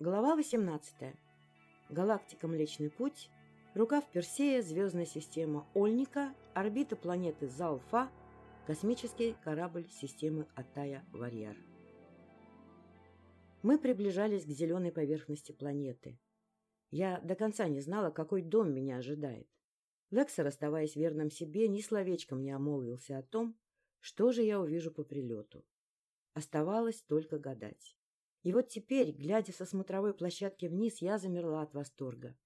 Глава 18. Галактика Млечный Путь, рукав Персея, звездная система Ольника, орбита планеты Залфа, космический корабль системы Атая Варьяр. Мы приближались к зеленой поверхности планеты. Я до конца не знала, какой дом меня ожидает. Лексер, оставаясь верным себе, ни словечком не омолвился о том, что же я увижу по прилету. Оставалось только гадать. И вот теперь, глядя со смотровой площадки вниз, я замерла от восторга.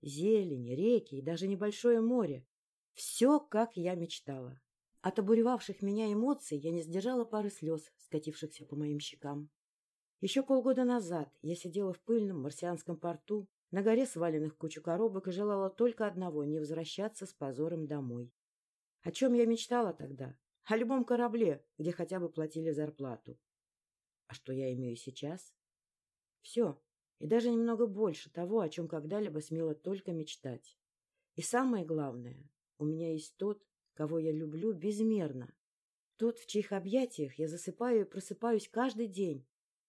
Зелень, реки и даже небольшое море. Все, как я мечтала. От обуревавших меня эмоций я не сдержала пары слез, скатившихся по моим щекам. Еще полгода назад я сидела в пыльном марсианском порту, на горе сваленных кучу коробок и желала только одного — не возвращаться с позором домой. О чем я мечтала тогда? О любом корабле, где хотя бы платили зарплату. А что я имею сейчас? Все, и даже немного больше того, о чем когда-либо смела только мечтать. И самое главное, у меня есть тот, кого я люблю безмерно. Тот, в чьих объятиях я засыпаю и просыпаюсь каждый день.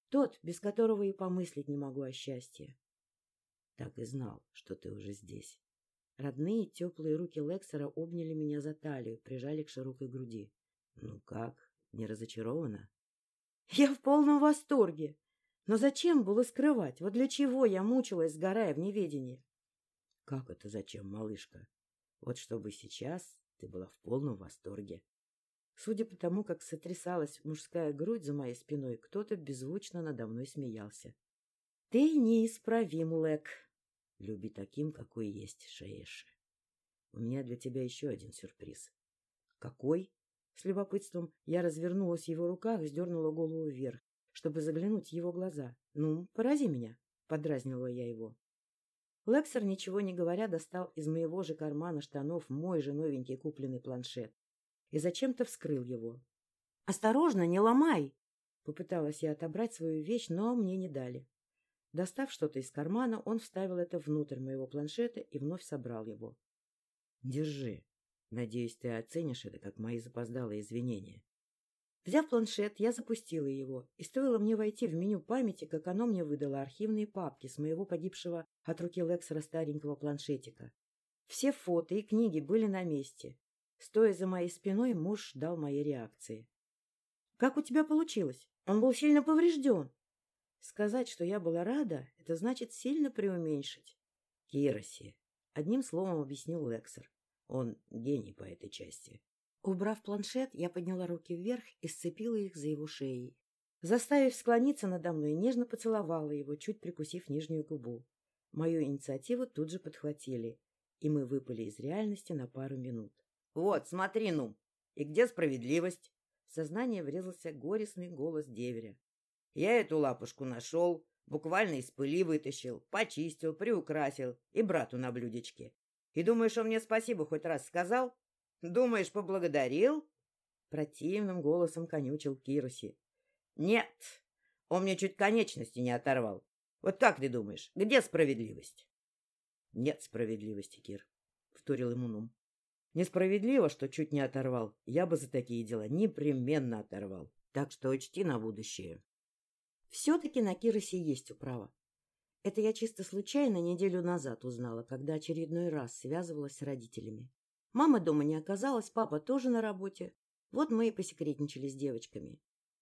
Тот, без которого и помыслить не могу о счастье. Так и знал, что ты уже здесь. Родные теплые руки Лексера обняли меня за талию, прижали к широкой груди. Ну как, не разочарована? Я в полном восторге. Но зачем было скрывать? Вот для чего я мучилась, сгорая в неведении? Как это зачем, малышка? Вот чтобы сейчас ты была в полном восторге. Судя по тому, как сотрясалась мужская грудь за моей спиной, кто-то беззвучно надо мной смеялся. — Ты неисправим, Лэк. Люби таким, какой есть, Шаэши. У меня для тебя еще один сюрприз. — Какой? С любопытством я развернулась в его руках, сдернула голову вверх, чтобы заглянуть в его глаза. «Ну, порази меня!» — подразнила я его. Лексер, ничего не говоря, достал из моего же кармана штанов мой же новенький купленный планшет и зачем-то вскрыл его. «Осторожно, не ломай!» Попыталась я отобрать свою вещь, но мне не дали. Достав что-то из кармана, он вставил это внутрь моего планшета и вновь собрал его. «Держи», Надеюсь, ты оценишь это как мои запоздалые извинения. Взяв планшет, я запустила его, и стоило мне войти в меню памяти, как оно мне выдало архивные папки с моего погибшего от руки Лексера старенького планшетика. Все фото и книги были на месте. Стоя за моей спиной, муж ждал моей реакции. — Как у тебя получилось? Он был сильно поврежден. Сказать, что я была рада, это значит сильно преуменьшить. — Кироси, — одним словом объяснил Лексер. Он гений по этой части. Убрав планшет, я подняла руки вверх и сцепила их за его шеей. Заставив склониться надо мной, нежно поцеловала его, чуть прикусив нижнюю губу. Мою инициативу тут же подхватили, и мы выпали из реальности на пару минут. — Вот, смотри, ну! И где справедливость? В сознание врезался горестный голос деверя. — Я эту лапушку нашел, буквально из пыли вытащил, почистил, приукрасил и брату на блюдечке. И думаешь, он мне спасибо хоть раз сказал? Думаешь, поблагодарил? Противным голосом конючил Кируси. Нет, он мне чуть конечности не оторвал. Вот как ты думаешь, где справедливость? Нет справедливости, Кир, вторил ему Нум. Несправедливо, что чуть не оторвал. Я бы за такие дела непременно оторвал. Так что учти на будущее. Все-таки на Киросе есть управа. Это я чисто случайно неделю назад узнала, когда очередной раз связывалась с родителями. Мама дома не оказалась, папа тоже на работе. Вот мы и посекретничали с девочками.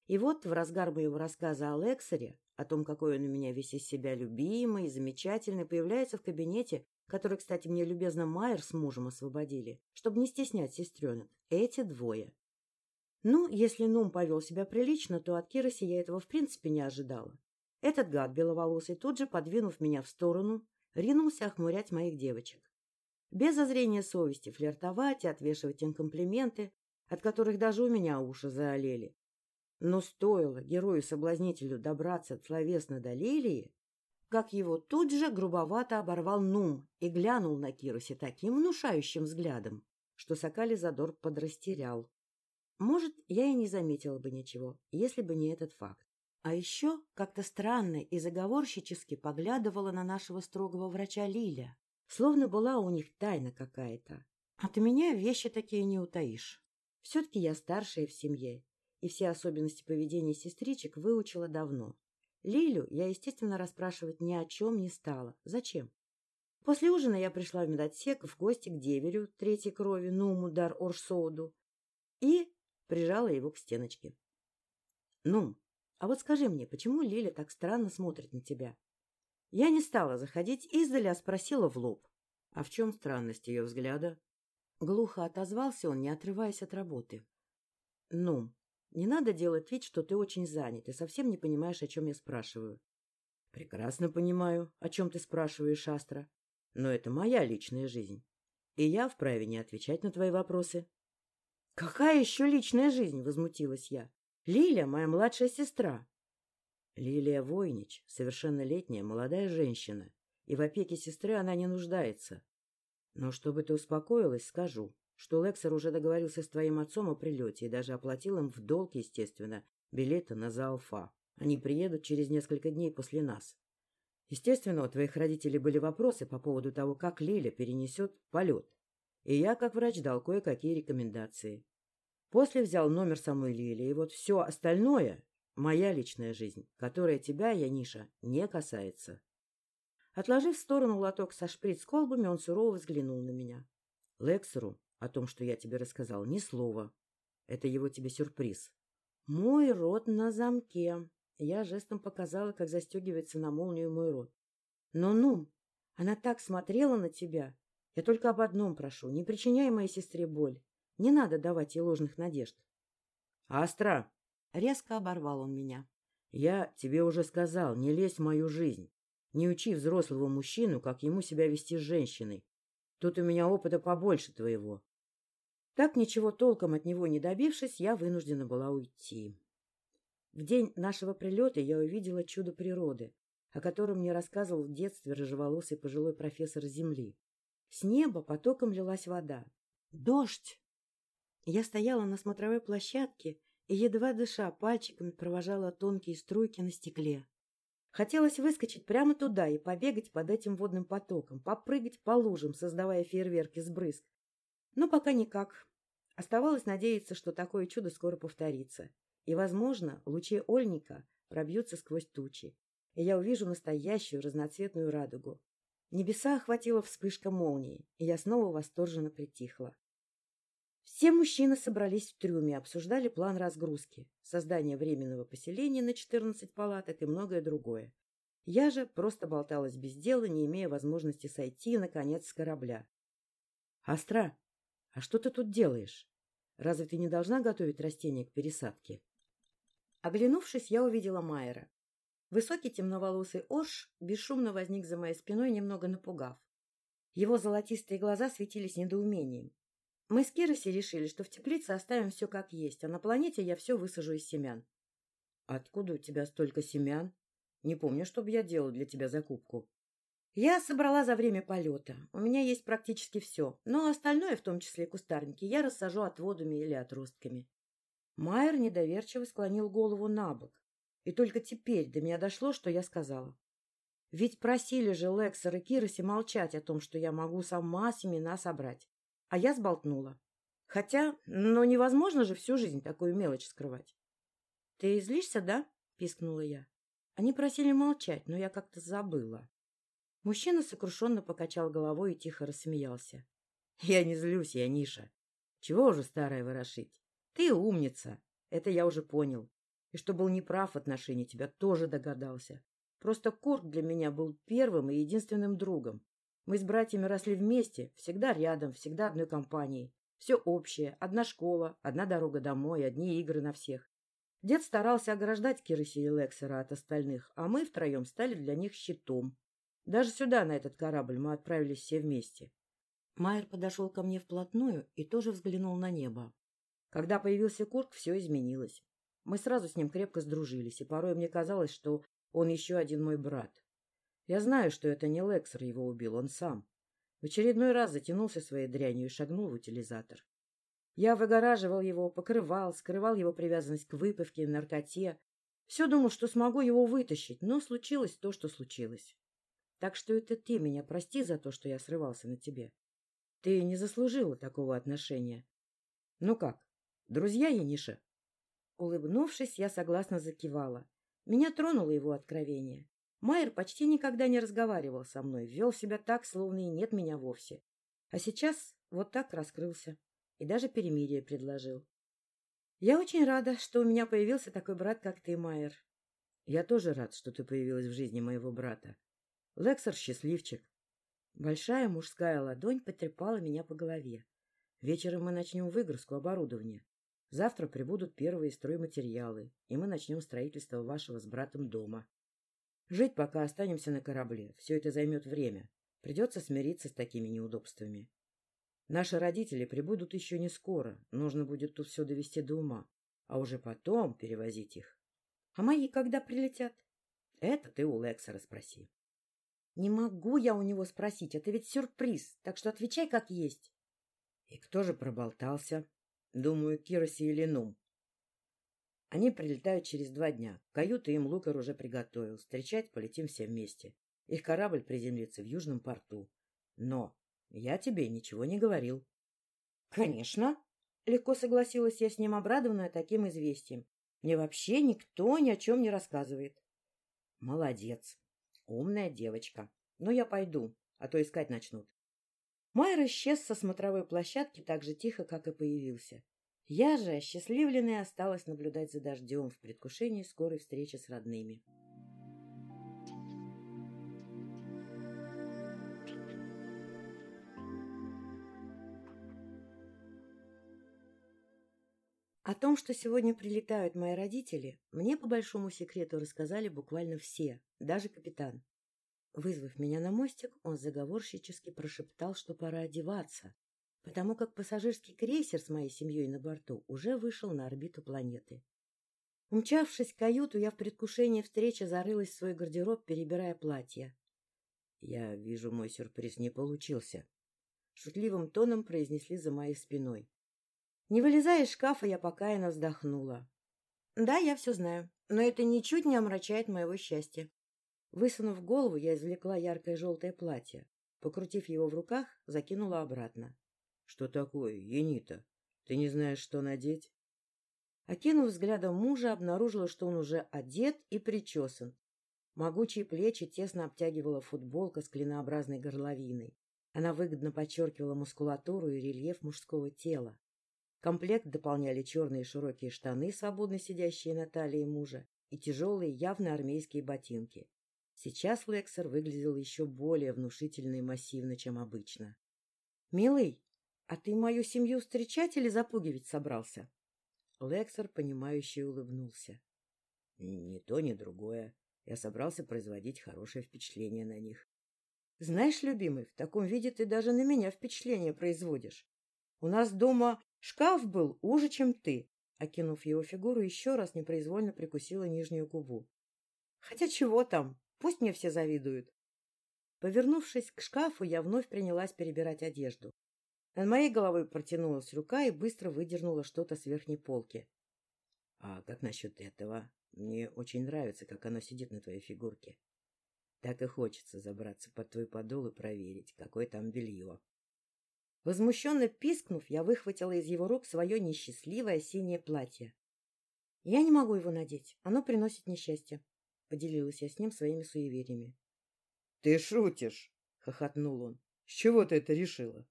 И вот в разгар моего рассказа о Лексере, о том, какой он у меня весь из себя любимый и замечательный, появляется в кабинете, который, кстати, мне любезно Майер с мужем освободили, чтобы не стеснять сестренок, эти двое. Ну, если Нум повел себя прилично, то от Кироси я этого в принципе не ожидала. Этот гад беловолосый, тут же подвинув меня в сторону, ринулся охмурять моих девочек. Без зазрения совести флиртовать и отвешивать им комплименты, от которых даже у меня уши заолели. Но стоило герою-соблазнителю добраться словесно до Лилии, как его тут же грубовато оборвал Нум и глянул на Кирусе таким внушающим взглядом, что Сокали задор подрастерял. Может, я и не заметила бы ничего, если бы не этот факт. А еще как-то странно и заговорщически поглядывала на нашего строгого врача Лиля, словно была у них тайна какая-то. От меня вещи такие не утаишь. Все-таки я старшая в семье, и все особенности поведения сестричек выучила давно. Лилю я, естественно, расспрашивать ни о чем не стала. Зачем? После ужина я пришла в медотсек в гости к деверю третьей крови Нуму Дар Оршоуду и прижала его к стеночке. — Нум, а вот скажи мне, почему Лиля так странно смотрит на тебя? Я не стала заходить издали, а спросила в лоб. А в чем странность ее взгляда? Глухо отозвался он, не отрываясь от работы. — Нум, не надо делать вид, что ты очень занят и совсем не понимаешь, о чем я спрашиваю. — Прекрасно понимаю, о чем ты спрашиваешь, Астра. Но это моя личная жизнь, и я вправе не отвечать на твои вопросы. — Какая еще личная жизнь? — возмутилась я. — Лиля — моя младшая сестра. Лилия Войнич — совершеннолетняя молодая женщина, и в опеке сестры она не нуждается. Но чтобы ты успокоилась, скажу что Лексер уже договорился с твоим отцом о прилете и даже оплатил им в долг, естественно, билеты на Заалфа. Они приедут через несколько дней после нас. Естественно, у твоих родителей были вопросы по поводу того, как Лиля перенесет полет. И я, как врач, дал кое-какие рекомендации. После взял номер самой Лили, и вот все остальное — моя личная жизнь, которая тебя, Яниша, не касается. Отложив в сторону лоток со шприц-колбами, он сурово взглянул на меня. Лексеру о том, что я тебе рассказал, ни слова. Это его тебе сюрприз. Мой рот на замке. Я жестом показала, как застегивается на молнию мой рот. Но, ну, она так смотрела на тебя. Я только об одном прошу. Не причиняй моей сестре боль. Не надо давать ей ложных надежд. Астра! Резко оборвал он меня. Я тебе уже сказал, не лезь в мою жизнь. Не учи взрослого мужчину, как ему себя вести с женщиной. Тут у меня опыта побольше твоего. Так, ничего толком от него не добившись, я вынуждена была уйти. В день нашего прилета я увидела чудо природы, о котором мне рассказывал в детстве рыжеволосый пожилой профессор Земли. С неба потоком лилась вода. Дождь! Я стояла на смотровой площадке и, едва дыша, пальчиками провожала тонкие струйки на стекле. Хотелось выскочить прямо туда и побегать под этим водным потоком, попрыгать по лужам, создавая фейерверк из брызг, но пока никак. Оставалось надеяться, что такое чудо скоро повторится. И, возможно, лучи Ольника пробьются сквозь тучи, и я увижу настоящую разноцветную радугу. Небеса охватила вспышка молнии, и я снова восторженно притихла. Все мужчины собрались в трюме, обсуждали план разгрузки, создание временного поселения на 14 палаток и многое другое. Я же просто болталась без дела, не имея возможности сойти, наконец, с корабля. — Астра, — А что ты тут делаешь? Разве ты не должна готовить растения к пересадке? Оглянувшись, я увидела Майера. Высокий темноволосый Орш бесшумно возник за моей спиной, немного напугав. Его золотистые глаза светились недоумением. Мы с Кироси решили, что в теплице оставим все как есть, а на планете я все высажу из семян. — Откуда у тебя столько семян? Не помню, чтобы я делал для тебя закупку. Я собрала за время полета. У меня есть практически все, но остальное, в том числе кустарники, я рассажу отводами или отростками. Майер недоверчиво склонил голову на бок. И только теперь до меня дошло, что я сказала. Ведь просили же Лексер и Кироси молчать о том, что я могу сама семена собрать. А я сболтнула. Хотя, ну невозможно же всю жизнь такую мелочь скрывать. — Ты злишься, да? — пискнула я. Они просили молчать, но я как-то забыла. Мужчина сокрушенно покачал головой и тихо рассмеялся. — Я не злюсь, я Ниша. Чего уже старая ворошить? Ты умница. Это я уже понял. И что был неправ в отношении тебя, тоже догадался. Просто Курт для меня был первым и единственным другом. Мы с братьями росли вместе, всегда рядом, всегда одной компанией. Все общее, одна школа, одна дорога домой, одни игры на всех. Дед старался ограждать Кирыси и Лексера от остальных, а мы втроем стали для них щитом. Даже сюда, на этот корабль, мы отправились все вместе. Майер подошел ко мне вплотную и тоже взглянул на небо. Когда появился Курт, все изменилось. Мы сразу с ним крепко сдружились, и порой мне казалось, что он еще один мой брат. Я знаю, что это не Лексер его убил, он сам. В очередной раз затянулся своей дрянью и шагнул в утилизатор. Я выгораживал его, покрывал, скрывал его привязанность к выпивке и наркоте. Все думал, что смогу его вытащить, но случилось то, что случилось. Так что это ты меня прости за то, что я срывался на тебе. Ты не заслужила такого отношения. Ну как, друзья, Яниша? Улыбнувшись, я согласно закивала. Меня тронуло его откровение. Майер почти никогда не разговаривал со мной, вел себя так, словно и нет меня вовсе. А сейчас вот так раскрылся и даже перемирие предложил. Я очень рада, что у меня появился такой брат, как ты, Майер. Я тоже рад, что ты появилась в жизни моего брата. Лексер счастливчик. Большая мужская ладонь потрепала меня по голове. Вечером мы начнем выгрузку оборудования. Завтра прибудут первые стройматериалы, и мы начнем строительство вашего с братом дома. Жить пока останемся на корабле. Все это займет время. Придется смириться с такими неудобствами. Наши родители прибудут еще не скоро. Нужно будет тут все довести до ума. А уже потом перевозить их. А мои когда прилетят? Это ты у Лекса расспроси. Не могу я у него спросить. Это ведь сюрприз. Так что отвечай как есть. И кто же проболтался? Думаю, Кироси или Нум. Они прилетают через два дня. Каюты им Лукар уже приготовил. Встречать полетим все вместе. Их корабль приземлится в южном порту. Но я тебе ничего не говорил. — Конечно. Легко согласилась я с ним, обрадованная таким известием. Мне вообще никто ни о чем не рассказывает. — Молодец. Умная девочка. Но я пойду, а то искать начнут. Майер исчез со смотровой площадки так же тихо, как и появился. Я же, осчастливленная, осталась наблюдать за дождем в предвкушении скорой встречи с родными. О том, что сегодня прилетают мои родители, мне по большому секрету рассказали буквально все, даже капитан. Вызвав меня на мостик, он заговорщически прошептал, что пора одеваться, потому как пассажирский крейсер с моей семьей на борту уже вышел на орбиту планеты. Умчавшись в каюту, я в предвкушении встречи зарылась в свой гардероб, перебирая платья. — Я вижу, мой сюрприз не получился. Шутливым тоном произнесли за моей спиной. Не вылезая из шкафа, я покаянно вздохнула. Да, я все знаю, но это ничуть не омрачает моего счастья. Высунув голову, я извлекла яркое желтое платье. Покрутив его в руках, закинула обратно. — Что такое, Енита? Ты не знаешь, что надеть? Окинув взглядом мужа, обнаружила, что он уже одет и причесан. Могучие плечи тесно обтягивала футболка с клинообразной горловиной. Она выгодно подчеркивала мускулатуру и рельеф мужского тела. Комплект дополняли черные широкие штаны, свободно сидящие на талии мужа, и тяжелые, явно армейские ботинки. Сейчас Лексер выглядел еще более внушительно и массивно, чем обычно. — Милый, а ты мою семью встречать или запугивать собрался? Лексер, понимающе улыбнулся. — Ни то, ни другое. Я собрался производить хорошее впечатление на них. — Знаешь, любимый, в таком виде ты даже на меня впечатление производишь. У нас дома Шкаф был уже, чем ты. Окинув его фигуру, еще раз непроизвольно прикусила нижнюю губу. Хотя чего там, пусть мне все завидуют. Повернувшись к шкафу, я вновь принялась перебирать одежду. Над моей головой протянулась рука и быстро выдернула что-то с верхней полки. — А как насчет этого? Мне очень нравится, как оно сидит на твоей фигурке. Так и хочется забраться под твой подол и проверить, какое там белье. Возмущенно пискнув, я выхватила из его рук свое несчастливое синее платье. — Я не могу его надеть, оно приносит несчастье, — поделилась я с ним своими суевериями. — Ты шутишь, — хохотнул он. — С чего ты это решила? —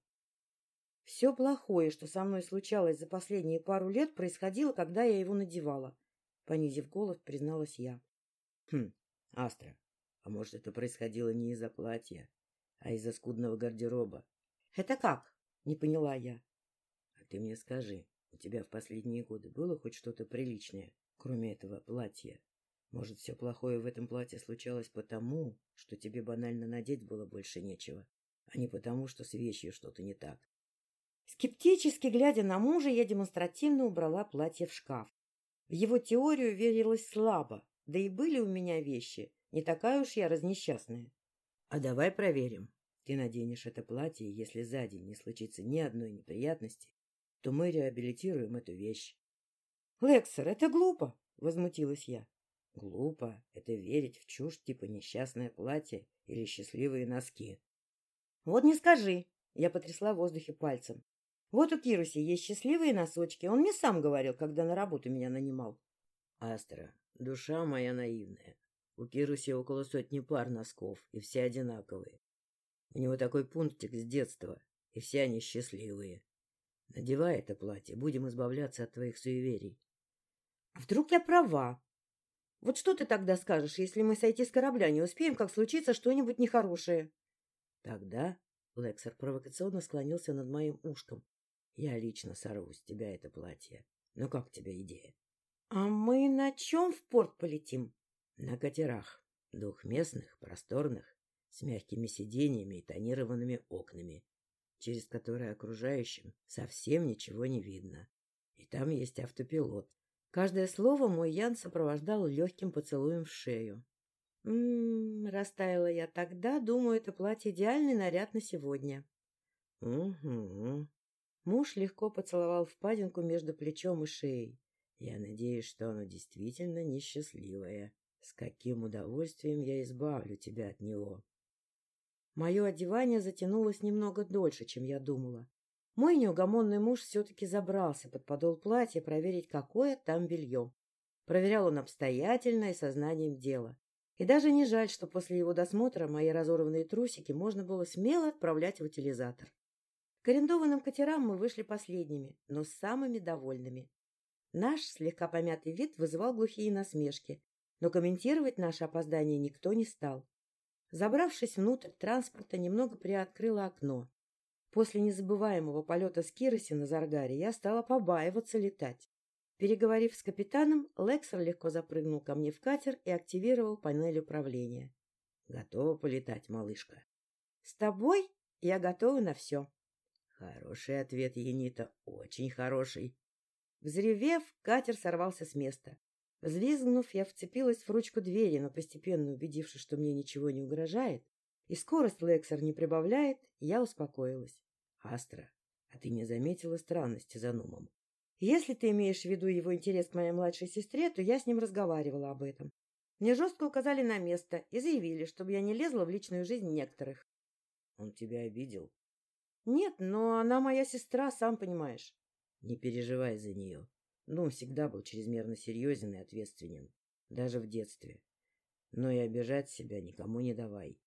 Все плохое, что со мной случалось за последние пару лет, происходило, когда я его надевала, — понизив голос, призналась я. — Хм, Астра, а может, это происходило не из-за платья, а из-за скудного гардероба? — Это как? — не поняла я. — А ты мне скажи, у тебя в последние годы было хоть что-то приличное, кроме этого платья? Может, все плохое в этом платье случалось потому, что тебе банально надеть было больше нечего, а не потому, что с вещью что-то не так? Скептически глядя на мужа, я демонстративно убрала платье в шкаф. В его теорию верилось слабо, да и были у меня вещи, не такая уж я разнесчастная. — А давай проверим, ты наденешь это платье, и если за день не случится ни одной неприятности, то мы реабилитируем эту вещь. — Лексер, это глупо! — возмутилась я. — Глупо — это верить в чушь типа несчастное платье или счастливые носки. — Вот не скажи! — я потрясла в воздухе пальцем. — Вот у Кируси есть счастливые носочки. Он мне сам говорил, когда на работу меня нанимал. — Астра, Душа моя наивная. У Кируси около сотни пар носков, и все одинаковые. У него такой пунктик с детства, и все они счастливые. Надевай это платье, будем избавляться от твоих суеверий. — А вдруг я права? Вот что ты тогда скажешь, если мы сойти с корабля не успеем, как случится что-нибудь нехорошее? — Тогда Лексер провокационно склонился над моим ушком. — Я лично сорву с тебя это платье. Ну как тебе идея? — А мы на чем в порт полетим? — На катерах. Двухместных, просторных, с мягкими сиденьями и тонированными окнами, через которые окружающим совсем ничего не видно. И там есть автопилот. Каждое слово мой Ян сопровождал легким поцелуем в шею. «М-м-м», растаяла я тогда, думаю, это платье идеальный наряд на сегодня. «Угу». Муж легко поцеловал впадинку между плечом и шеей. «Я надеюсь, что оно действительно несчастливое. С каким удовольствием я избавлю тебя от него». Мое одевание затянулось немного дольше, чем я думала. Мой неугомонный муж все-таки забрался под подол платья проверить, какое там белье. Проверял он обстоятельно и сознанием дела. И даже не жаль, что после его досмотра мои разорванные трусики можно было смело отправлять в утилизатор. К арендованным катерам мы вышли последними, но самыми довольными. Наш слегка помятый вид вызывал глухие насмешки, но комментировать наше опоздание никто не стал. Забравшись внутрь транспорта, немного приоткрыла окно. После незабываемого полета с Кироси на Заргаре я стала побаиваться летать. Переговорив с капитаном, Лексер легко запрыгнул ко мне в катер и активировал панель управления. — Готова полетать, малышка? — С тобой я готова на все. — Хороший ответ, Енита, очень хороший. Взревев, катер сорвался с места. Взвизгнув, я вцепилась в ручку двери, но постепенно убедившись, что мне ничего не угрожает, и скорость Лексер не прибавляет, я успокоилась. — Астра, а ты не заметила странности за Нумом? — Если ты имеешь в виду его интерес к моей младшей сестре, то я с ним разговаривала об этом. Мне жестко указали на место и заявили, чтобы я не лезла в личную жизнь некоторых. — Он тебя обидел? — Нет, но она моя сестра, сам понимаешь. — Не переживай за нее. Нум всегда был чрезмерно серьезен и ответственен, даже в детстве. Но и обижать себя никому не давай.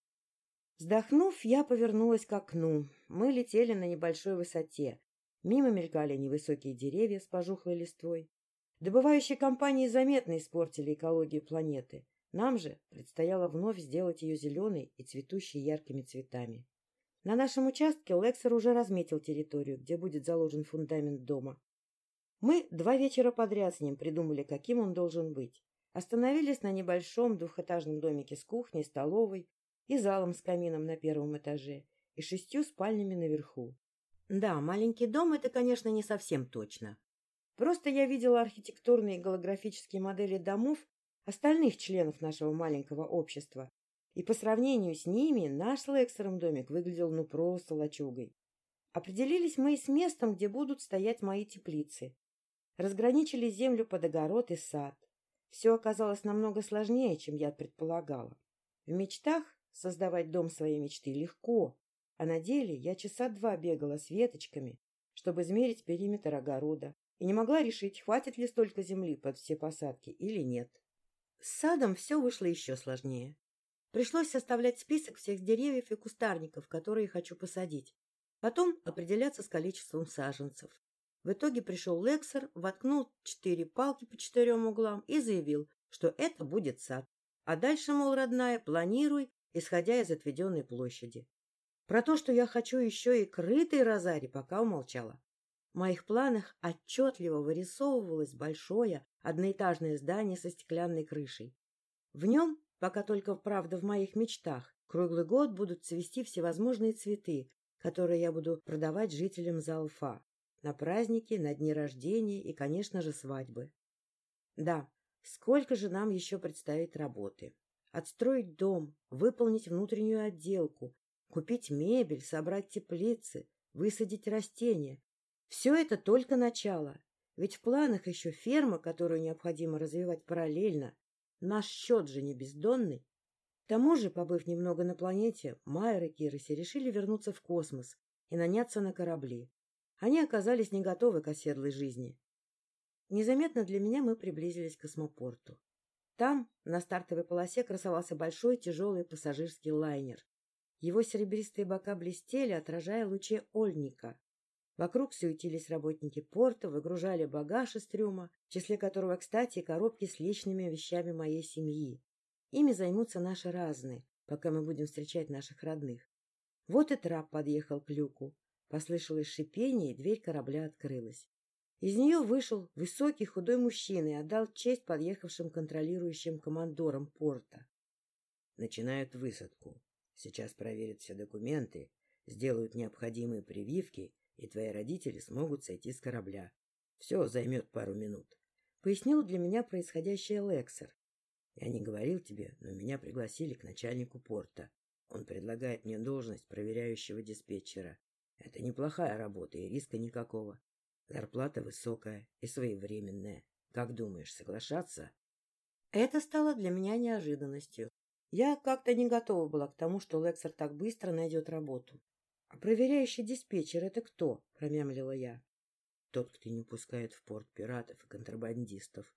Вздохнув, я повернулась к окну. Мы летели на небольшой высоте. Мимо мелькали невысокие деревья с пожухлой листвой. Добывающие компании заметно испортили экологию планеты. Нам же предстояло вновь сделать ее зеленой и цветущей яркими цветами. На нашем участке Лексер уже разметил территорию, где будет заложен фундамент дома. Мы два вечера подряд с ним придумали, каким он должен быть. Остановились на небольшом двухэтажном домике с кухней, столовой и залом с камином на первом этаже и шестью спальнями наверху. Да, маленький дом — это, конечно, не совсем точно. Просто я видела архитектурные и голографические модели домов остальных членов нашего маленького общества, и по сравнению с ними наш с Лексером домик выглядел ну просто лачугой. Определились мы и с местом, где будут стоять мои теплицы. Разграничили землю под огород и сад. Все оказалось намного сложнее, чем я предполагала. В мечтах создавать дом своей мечты легко, а на деле я часа два бегала с веточками, чтобы измерить периметр огорода, и не могла решить, хватит ли столько земли под все посадки или нет. С садом все вышло еще сложнее. Пришлось составлять список всех деревьев и кустарников, которые хочу посадить. Потом определяться с количеством саженцев. В итоге пришел Лексер, воткнул четыре палки по четырем углам и заявил, что это будет сад. А дальше, мол, родная, планируй, исходя из отведенной площади. Про то, что я хочу еще и крытый розарий, пока умолчала. В моих планах отчетливо вырисовывалось большое одноэтажное здание со стеклянной крышей. В нем, пока только, правда, в моих мечтах, круглый год будут цвести всевозможные цветы, которые я буду продавать жителям Залфа на праздники, на дни рождения и, конечно же, свадьбы. Да, сколько же нам еще предстоит работы. Отстроить дом, выполнить внутреннюю отделку, купить мебель, собрать теплицы, высадить растения. Все это только начало. Ведь в планах еще ферма, которую необходимо развивать параллельно. Наш счет же не бездонный. К тому же, побыв немного на планете, Майер и Кироси решили вернуться в космос и наняться на корабли. Они оказались не готовы к оседлой жизни. Незаметно для меня мы приблизились к космопорту. Там, на стартовой полосе, красовался большой тяжелый пассажирский лайнер. Его серебристые бока блестели, отражая лучи Ольника. Вокруг суетились работники порта, выгружали багаж из трюма, в числе которого, кстати, коробки с личными вещами моей семьи. Ими займутся наши разные, пока мы будем встречать наших родных. Вот и трап подъехал к люку. Послышалось шипение, и дверь корабля открылась. Из нее вышел высокий худой мужчина и отдал честь подъехавшим контролирующим командорам порта. Начинают высадку. Сейчас проверят все документы, сделают необходимые прививки, и твои родители смогут сойти с корабля. Все займет пару минут. Пояснил для меня происходящее Лексер. Я не говорил тебе, но меня пригласили к начальнику порта. Он предлагает мне должность проверяющего диспетчера. Это неплохая работа и риска никакого. Зарплата высокая и своевременная. Как думаешь, соглашаться? Это стало для меня неожиданностью. Я как-то не готова была к тому, что Лексер так быстро найдет работу. — Проверяющий диспетчер — это кто? — промямлила я. — Тот, кто не пускает в порт пиратов и контрабандистов.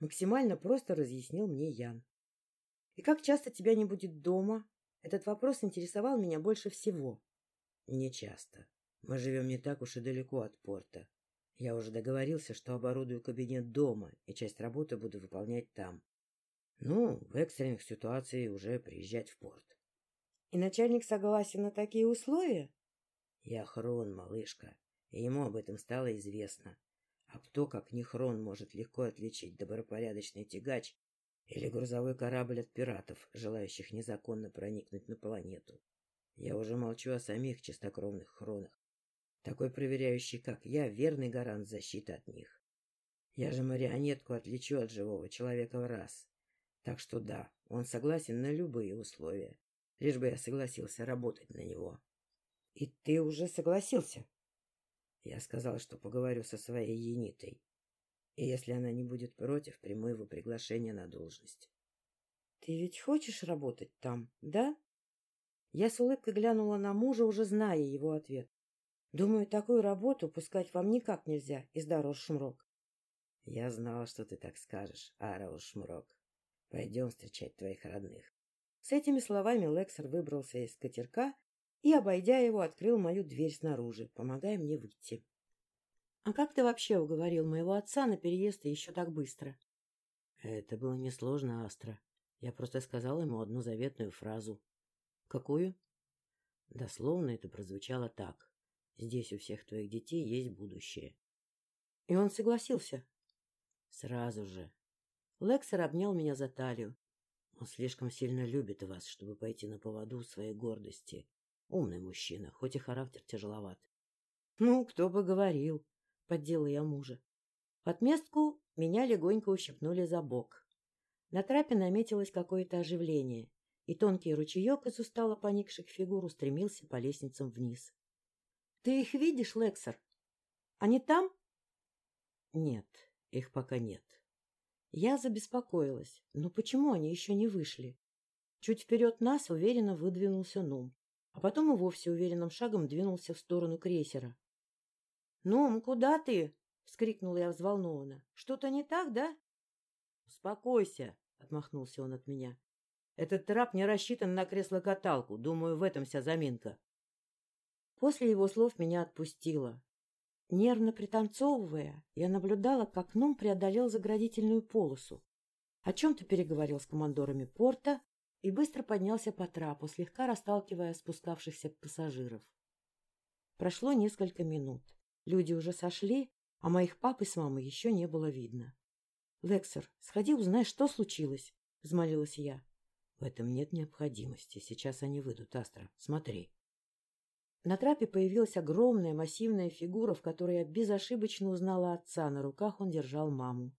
Максимально просто разъяснил мне Ян. — И как часто тебя не будет дома? Этот вопрос интересовал меня больше всего. — Не часто. Мы живем не так уж и далеко от порта. Я уже договорился, что оборудую кабинет дома, и часть работы буду выполнять там. Ну, в экстренных ситуациях уже приезжать в порт. И начальник согласен на такие условия? Я Хрон, малышка, и ему об этом стало известно. А кто, как не Хрон, может легко отличить добропорядочный тягач или грузовой корабль от пиратов, желающих незаконно проникнуть на планету? Я уже молчу о самих чистокровных Хронах. Такой проверяющий, как я, верный гарант защиты от них. Я же марионетку отличу от живого человека в раз. Так что да, он согласен на любые условия, лишь бы я согласился работать на него. — И ты уже согласился? Я сказал, что поговорю со своей Енитой. И если она не будет против, приму его приглашение на должность. — Ты ведь хочешь работать там, да? Я с улыбкой глянула на мужа, уже зная его ответ. Думаю, такую работу пускать вам никак нельзя, Издарос Шмрок. Я знала, что ты так скажешь, Араус Шмрок. Пойдем встречать твоих родных. С этими словами Лексер выбрался из катерка и, обойдя его, открыл мою дверь снаружи, помогая мне выйти. — А как ты вообще уговорил моего отца на переезд еще так быстро? — Это было несложно, Астра. Я просто сказал ему одну заветную фразу. — Какую? Дословно это прозвучало так. Здесь у всех твоих детей есть будущее. И он согласился? Сразу же. Лексер обнял меня за талию. Он слишком сильно любит вас, чтобы пойти на поводу своей гордости. Умный мужчина, хоть и характер тяжеловат. Ну, кто бы говорил, поддела я мужа. В отместку меня легонько ущипнули за бок. На трапе наметилось какое-то оживление, и тонкий ручеек из устало поникших фигур устремился по лестницам вниз. Ты их видишь, Лексер? Они там? Нет, их пока нет. Я забеспокоилась. Но почему они еще не вышли? Чуть вперед нас уверенно выдвинулся Нум, а потом и вовсе уверенным шагом двинулся в сторону крейсера. — Нум, куда ты? — вскрикнула я взволнованно. — Что-то не так, да? — Успокойся, — отмахнулся он от меня. — Этот трап не рассчитан на кресло-каталку. Думаю, в этом вся заминка. После его слов меня отпустило. Нервно пританцовывая, я наблюдала, как Ном преодолел заградительную полосу. О чем-то переговорил с командорами порта и быстро поднялся по трапу, слегка расталкивая спускавшихся пассажиров. Прошло несколько минут. Люди уже сошли, а моих пап и с мамой еще не было видно. — Лексер, сходи, узнай, что случилось, — взмолилась я. — В этом нет необходимости. Сейчас они выйдут, Астра. Смотри. На трапе появилась огромная массивная фигура, в которой я безошибочно узнала отца. На руках он держал маму.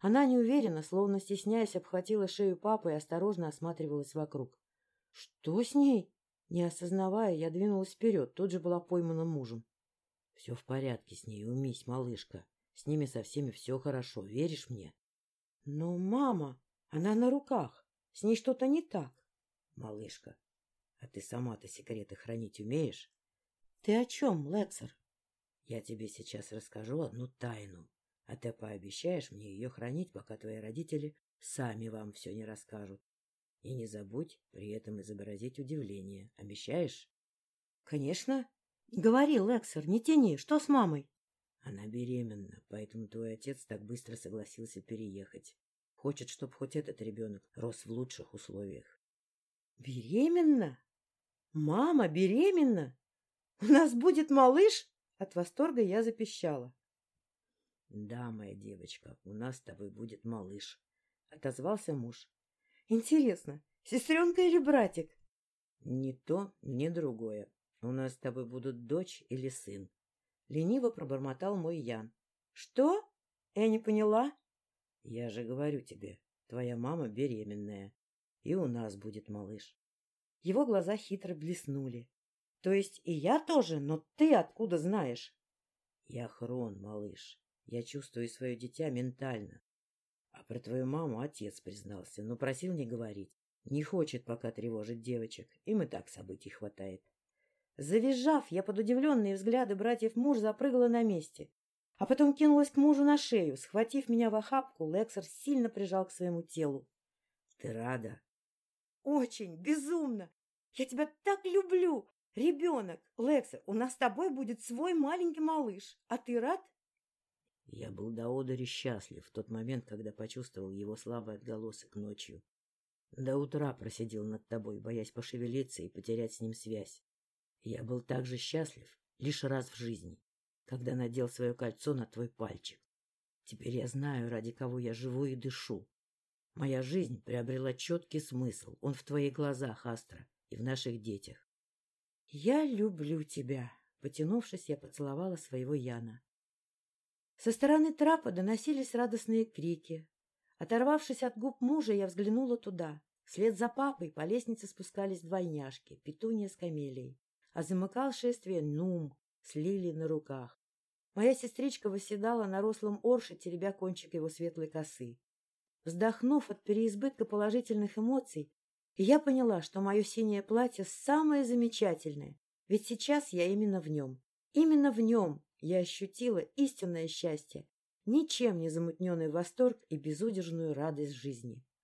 Она неуверенно, словно стесняясь, обхватила шею папы и осторожно осматривалась вокруг. — Что с ней? Не осознавая, я двинулась вперед, тут же была поймана мужем. — Все в порядке с ней, умись, малышка. С ними со всеми все хорошо, веришь мне? — Но, мама, она на руках. С ней что-то не так. — Малышка, а ты сама-то секреты хранить умеешь? — Ты о чем, Лексер? — Я тебе сейчас расскажу одну тайну, а ты пообещаешь мне ее хранить, пока твои родители сами вам все не расскажут. И не забудь при этом изобразить удивление. Обещаешь? — Конечно. Говори, Лексер, не тяни. Что с мамой? Она беременна, поэтому твой отец так быстро согласился переехать. Хочет, чтобы хоть этот ребенок рос в лучших условиях. — Беременна? Мама беременна? У нас будет малыш? От восторга я запищала. — Да, моя девочка, у нас с тобой будет малыш, — отозвался муж. — Интересно, сестренка или братик? — Ни то, ни другое. У нас с тобой будут дочь или сын. Лениво пробормотал мой Ян. — Что? Я не поняла. — Я же говорю тебе, твоя мама беременная, и у нас будет малыш. Его глаза хитро блеснули. — То есть и я тоже, но ты откуда знаешь? — Я Хрон, малыш. Я чувствую свое дитя ментально. А про твою маму отец признался, но просил не говорить. Не хочет пока тревожить девочек, им и так событий хватает. Завизжав, я под удивленные взгляды братьев муж запрыгала на месте, а потом кинулась к мужу на шею. Схватив меня в охапку, Лексер сильно прижал к своему телу. — Ты рада? — Очень, безумно! Я тебя так люблю! Ребенок! Лексер, у нас с тобой будет свой маленький малыш. А ты рад? Я был до одури счастлив в тот момент, когда почувствовал его слабый отголосок ночью. До утра просидел над тобой, боясь пошевелиться и потерять с ним связь. Я был также счастлив лишь раз в жизни, когда надел свое кольцо на твой пальчик. Теперь я знаю, ради кого я живу и дышу. Моя жизнь приобрела четкий смысл. Он в твоих глазах, Астра, и в наших детях. — Я люблю тебя. Потянувшись, я поцеловала своего Яна. Со стороны трапа доносились радостные крики. Оторвавшись от губ мужа, я взглянула туда. Вслед за папой по лестнице спускались двойняшки, Петуния с Камелией а замыкал шествие Нум с лилией на руках. Моя сестричка восседала на рослом орше, теребя кончик его светлой косы. Вздохнув от переизбытка положительных эмоций, я поняла, что мое синее платье самое замечательное, ведь сейчас я именно в нем. Именно в нем я ощутила истинное счастье, ничем не замутненный восторг и безудержную радость жизни.